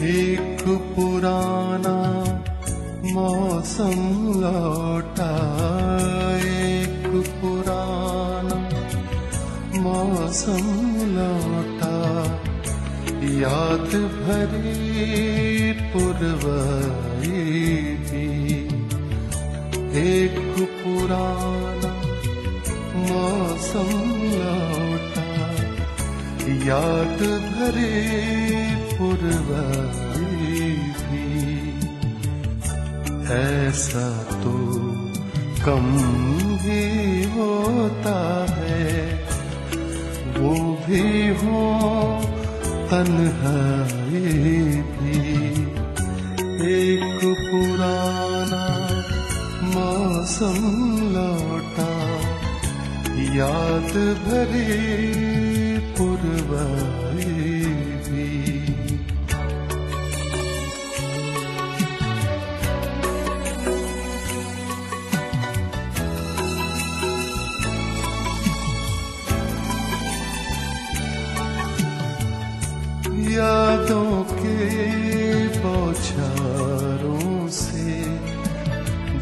एक पुराना मौसम लौटा एक पुराना मौसम लौटा। याद भरी एक पुराना मौसम लौटा। याद भरे ऐसा तो कम ही होता है। वो भी हो तन्हाई भी। एक पुराना मौसम लौटा, याद भरी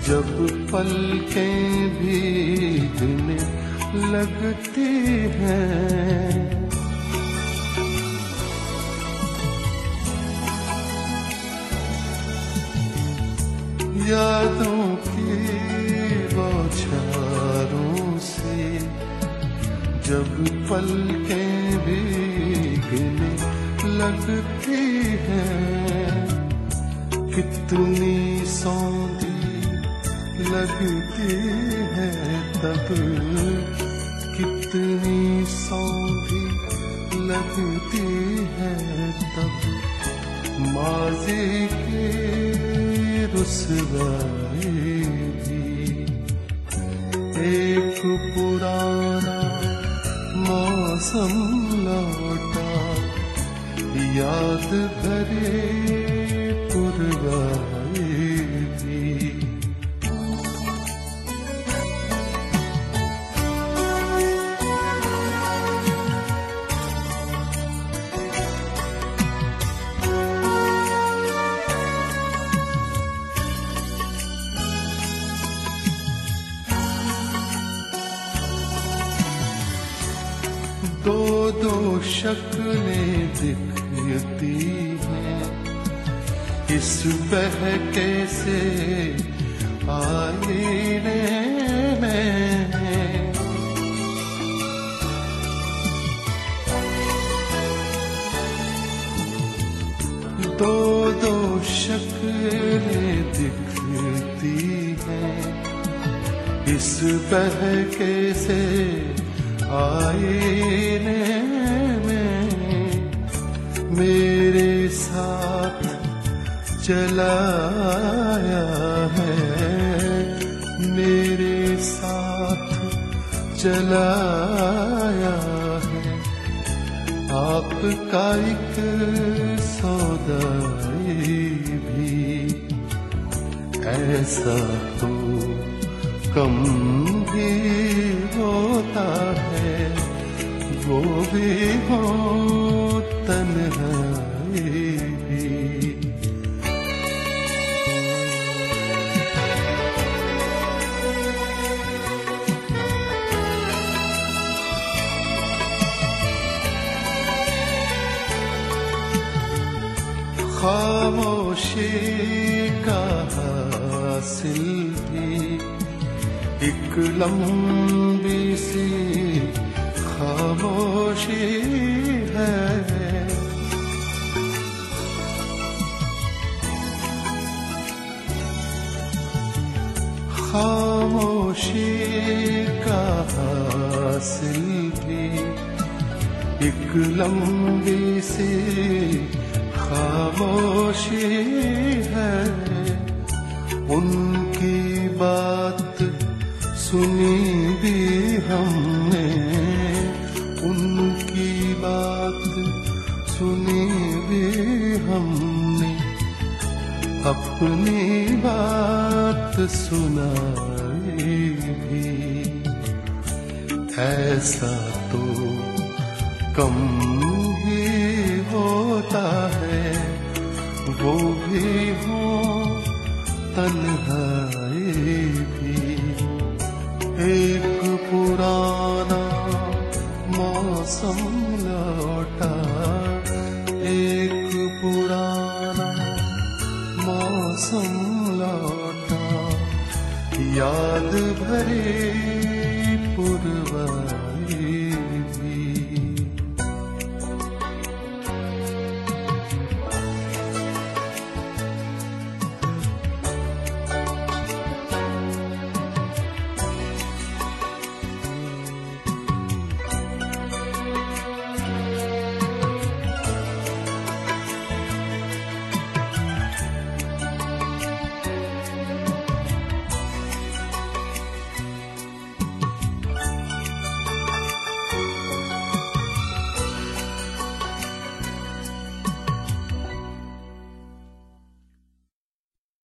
जब पलकें भीगने लगती हैं। यादों के बौछारों से जब पलकें भीगने लगती हैं, कितनी सौंधी लगती है तब कितनी सौंधी लगती है तब माजी के रुसवाई भी। एक पुराना मौसम लौटा, याद भरे पुरवाई शक्लें दिखती हैं। इस बहके से आईने में। दो दो शक्लें दिखती हैं। इस बहके से आईने में मेरे साथ चलाया है, मेरे साथ चलाया है। आपका एक सौदाई भी, ऐसा तो कम भी होता है वो भी हो तन्हाई भी। खामोशी का हासिल भी एक लंबी सी खामोशी है। खामोशी का हासिल भी एक लंबी सी खामोशी है। उनकी बात सुनी भी हमने। उनकी बात सुनी भी हमने। अपनी बात सुनाई भी। ऐसा तो कम ही होता है। वो भी हो तन्हाई एक पुराना मौसम लौटा। एक पुराना मौसम लौटा। याद भरे पुरवा